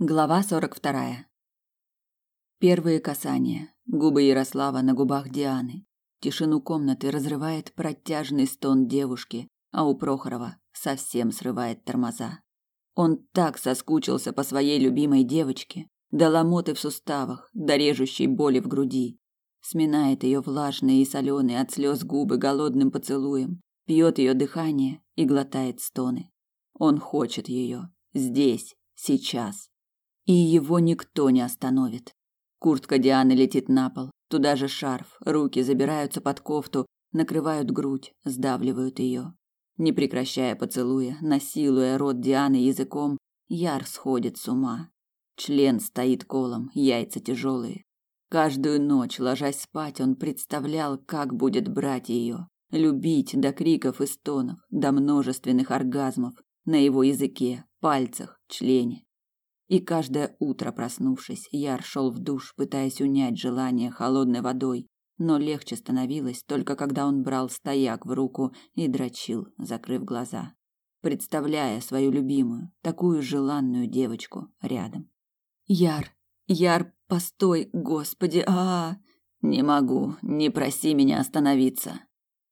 Глава 42. Первые касания. Губы Ярослава на губах Дианы. Тишину комнаты разрывает протяжный стон девушки, а у Прохорова совсем срывает тормоза. Он так соскучился по своей любимой девочке, до ломоты в суставах, до режущей боли в груди. Сминает ее влажные и соленые от слез губы голодным поцелуем, пьет ее дыхание и глотает стоны. Он хочет ее здесь, сейчас и его никто не остановит. Куртка Дианы летит на пол, туда же шарф, руки забираются под кофту, накрывают грудь, сдавливают ее. Не прекращая поцелуя, насилуя рот Дианы языком, Яр сходит с ума. Член стоит колом, яйца тяжелые. Каждую ночь, ложась спать, он представлял, как будет брать ее, любить до криков и стонов, до множественных оргазмов на его языке, пальцах, члене. И каждое утро, проснувшись, Яр шел в душ, пытаясь унять желание холодной водой, но легче становилось только когда он брал стояк в руку и дрочил, закрыв глаза, представляя свою любимую, такую желанную девочку рядом. Яр, Яр, постой, господи, а, -а, -а! не могу, не проси меня остановиться.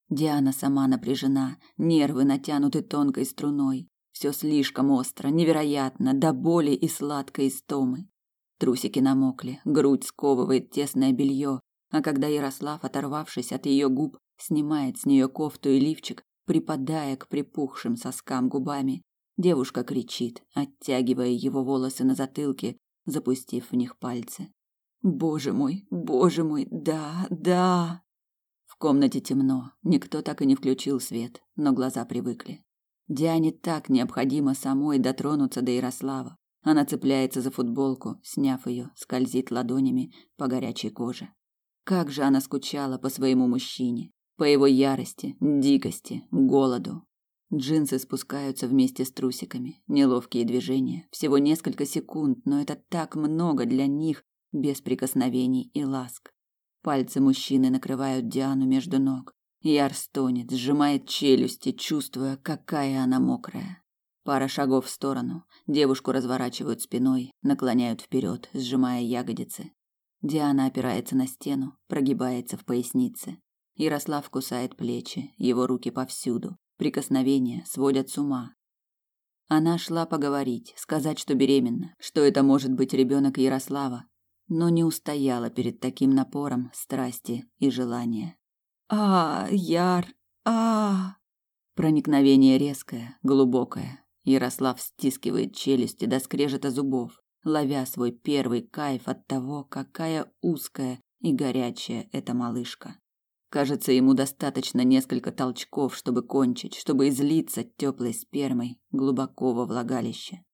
Диана сама напряжена, нервы натянуты тонкой струной. Все слишком остро, невероятно, до боли и сладкой истомы. Трусики намокли, грудь сковывает тесное белье, а когда Ярослав, оторвавшись от ее губ, снимает с нее кофту и лифчик, припадая к припухшим соскам губами, девушка кричит, оттягивая его волосы на затылке, запустив в них пальцы. Боже мой, боже мой, да, да. В комнате темно, никто так и не включил свет, но глаза привыкли. Диане так необходимо самой дотронуться до Ярослава. Она цепляется за футболку, сняв ее, скользит ладонями по горячей коже. Как же она скучала по своему мужчине, по его ярости, дикости, голоду. Джинсы спускаются вместе с трусиками, неловкие движения, всего несколько секунд, но это так много для них без прикосновений и ласк. Пальцы мужчины накрывают Диану между ног, Яр стонет, сжимает челюсти, чувствуя, какая она мокрая. Пара шагов в сторону. Девушку разворачивают спиной, наклоняют вперед, сжимая ягодицы. Диана опирается на стену, прогибается в пояснице. Ярослав кусает плечи, его руки повсюду. Прикосновения сводят с ума. Она шла поговорить, сказать, что беременна, что это может быть ребенок Ярослава, но не устояла перед таким напором страсти и желания. А, Яр, а. Проникновение резкое, глубокое. Ярослав стискивает челюсти до скрежета зубов, ловя свой первый кайф от того, какая узкая и горячая эта малышка. Кажется, ему достаточно несколько толчков, чтобы кончить, чтобы излиться теплой спермой глубоко во влагалище.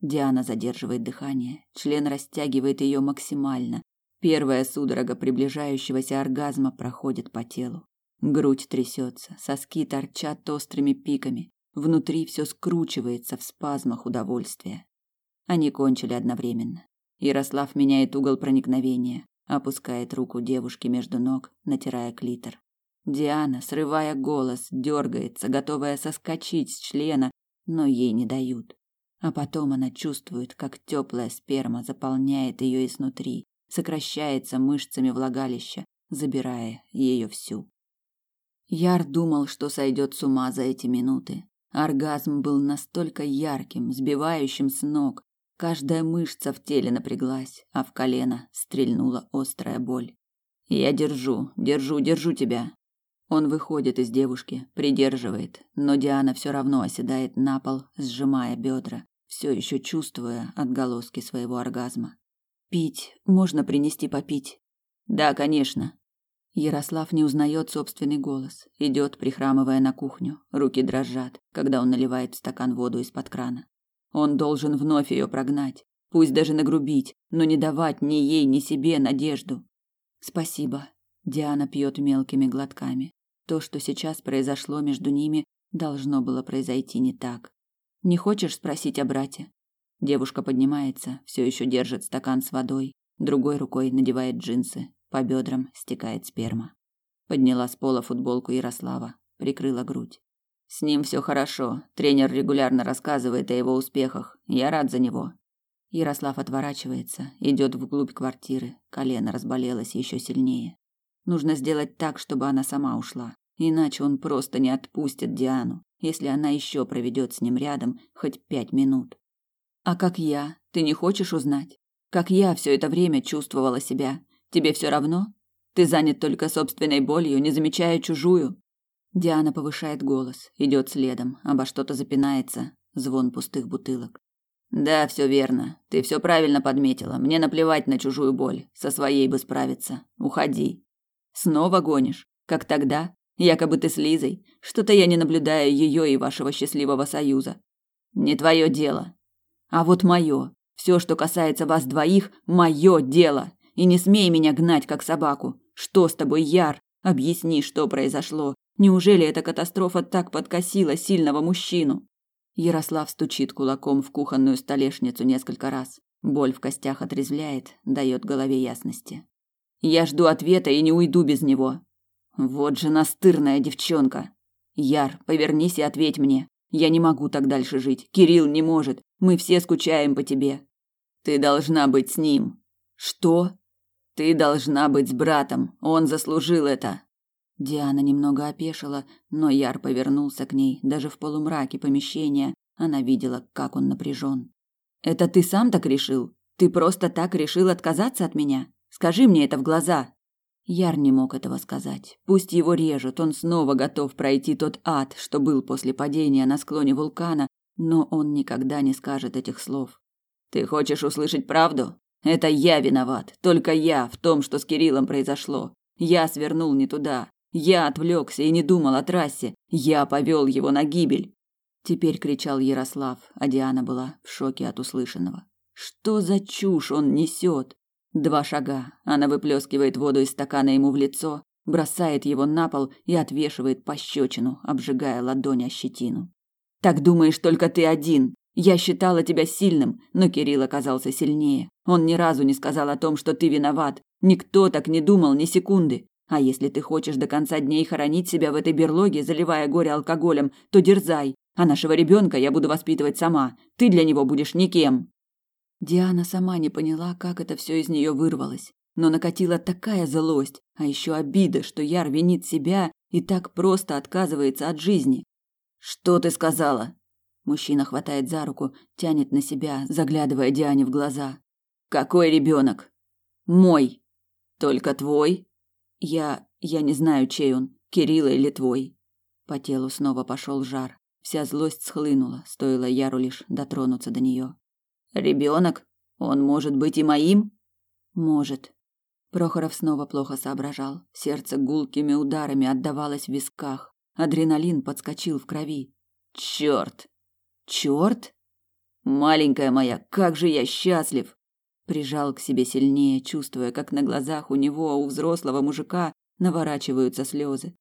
Диана задерживает дыхание, член растягивает ее максимально, Первая судорога приближающегося оргазма проходит по телу. Грудь трясется, соски торчат острыми пиками, внутри все скручивается в спазмах удовольствия. Они кончили одновременно. Ярослав меняет угол проникновения, опускает руку девушки между ног, натирая клитор. Диана, срывая голос, дергается, готовая соскочить с члена, но ей не дают. А потом она чувствует, как теплая сперма заполняет ее изнутри, сокращается мышцами влагалища, забирая ее всю. Яр думал, что сойдет с ума за эти минуты. Оргазм был настолько ярким, сбивающим с ног. Каждая мышца в теле напряглась, а в колено стрельнула острая боль. Я держу, держу, держу тебя. Он выходит из девушки, придерживает, но Диана все равно оседает на пол, сжимая бедра, все еще чувствуя отголоски своего оргазма. Пить, можно принести попить. Да, конечно. Ярослав не узнает собственный голос, идет, прихрамывая на кухню. Руки дрожат, когда он наливает в стакан воду из-под крана. Он должен вновь ее прогнать, пусть даже нагрубить, но не давать ни ей, ни себе надежду. Спасибо. Диана пьет мелкими глотками. То, что сейчас произошло между ними, должно было произойти не так. Не хочешь спросить о брате? Девушка поднимается, все еще держит стакан с водой, другой рукой надевает джинсы, по бедрам стекает сперма. Подняла с пола футболку Ярослава, прикрыла грудь. С ним все хорошо. Тренер регулярно рассказывает о его успехах. Я рад за него. Ярослав отворачивается, идет вглубь квартиры. Колено разболелось еще сильнее. Нужно сделать так, чтобы она сама ушла. Иначе он просто не отпустит Диану, если она еще проведет с ним рядом хоть пять минут. А как я? Ты не хочешь узнать? Как я все это время чувствовала себя? Тебе все равно? Ты занят только собственной болью, не замечая чужую. Диана повышает голос, идет следом, обо что-то запинается, звон пустых бутылок. Да, все верно. Ты все правильно подметила. Мне наплевать на чужую боль. Со своей бы справиться. Уходи. Снова гонишь, как тогда? Якобы ты с Лизой. Что-то я не наблюдаю ее и вашего счастливого союза. Не твое дело. А вот мое. Все, что касается вас двоих, мое дело. И не смей меня гнать, как собаку. Что с тобой, Яр? Объясни, что произошло. Неужели эта катастрофа так подкосила сильного мужчину? Ярослав стучит кулаком в кухонную столешницу несколько раз. Боль в костях отрезвляет, дает голове ясности. Я жду ответа и не уйду без него. Вот же настырная девчонка. Яр, повернись и ответь мне. Я не могу так дальше жить. Кирилл не может. Мы все скучаем по тебе. Ты должна быть с ним. Что? Ты должна быть с братом. Он заслужил это. Диана немного опешила, но Яр повернулся к ней. Даже в полумраке помещения она видела, как он напряжен. «Это ты сам так решил? Ты просто так решил отказаться от меня? Скажи мне это в глаза!» Яр не мог этого сказать. Пусть его режут, он снова готов пройти тот ад, что был после падения на склоне вулкана, но он никогда не скажет этих слов. «Ты хочешь услышать правду? Это я виноват, только я в том, что с Кириллом произошло. Я свернул не туда, я отвлекся и не думал о трассе. Я повел его на гибель. Теперь кричал Ярослав, а Диана была в шоке от услышанного. Что за чушь он несет? Два шага. Она выплескивает воду из стакана ему в лицо, бросает его на пол и отвешивает пощечину, обжигая ладонь о щетину. Так думаешь только ты один. Я считала тебя сильным, но Кирилл оказался сильнее. Он ни разу не сказал о том, что ты виноват. Никто так не думал ни секунды. А если ты хочешь до конца дней хоронить себя в этой берлоге, заливая горе алкоголем, то дерзай. А нашего ребенка я буду воспитывать сама. Ты для него будешь никем. Диана сама не поняла, как это все из нее вырвалось, но накатила такая злость, а еще обида, что Яр винит себя и так просто отказывается от жизни. Что ты сказала? Мужчина хватает за руку, тянет на себя, заглядывая Диане в глаза. Какой ребенок? Мой. Только твой? Я... я не знаю, чей он, Кирилла или твой. По телу снова пошел жар. Вся злость схлынула, стоило Яру лишь дотронуться до нее. Ребенок? Он может быть и моим? Может. Прохоров снова плохо соображал. Сердце гулкими ударами отдавалось в висках. Адреналин подскочил в крови. Черт! Черт! Маленькая моя, как же я счастлив! Прижал к себе сильнее, чувствуя, как на глазах у него, у взрослого мужика, наворачиваются слезы.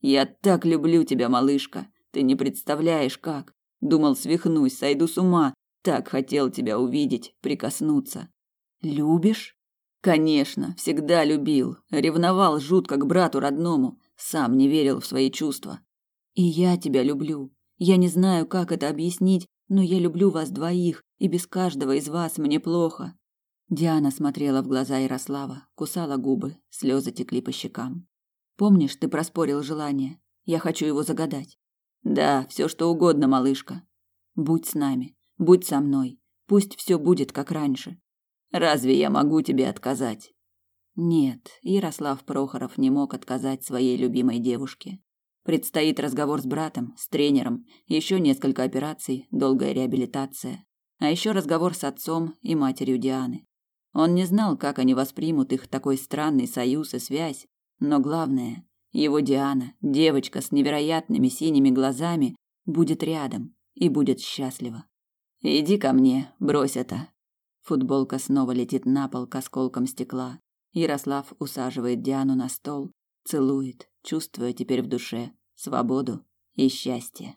«Я так люблю тебя, малышка! Ты не представляешь, как! Думал, свихнусь, сойду с ума! Так хотел тебя увидеть, прикоснуться!» «Любишь?» «Конечно, всегда любил. Ревновал жутко к брату родному. Сам не верил в свои чувства. И я тебя люблю. Я не знаю, как это объяснить, но я люблю вас двоих, и без каждого из вас мне плохо. Диана смотрела в глаза Ярослава, кусала губы, слезы текли по щекам. Помнишь, ты проспорил желание? Я хочу его загадать. Да, все что угодно, малышка. Будь с нами, будь со мной. Пусть все будет как раньше. Разве я могу тебе отказать? Нет, Ярослав Прохоров не мог отказать своей любимой девушке. Предстоит разговор с братом, с тренером, еще несколько операций, долгая реабилитация, а еще разговор с отцом и матерью Дианы. Он не знал, как они воспримут их такой странный союз и связь, но главное, его Диана, девочка с невероятными синими глазами, будет рядом и будет счастлива. Иди ко мне, брось это. Футболка снова летит на пол к осколкам стекла. Ярослав усаживает Диану на стол, целует, чувствуя теперь в душе свободу и счастье.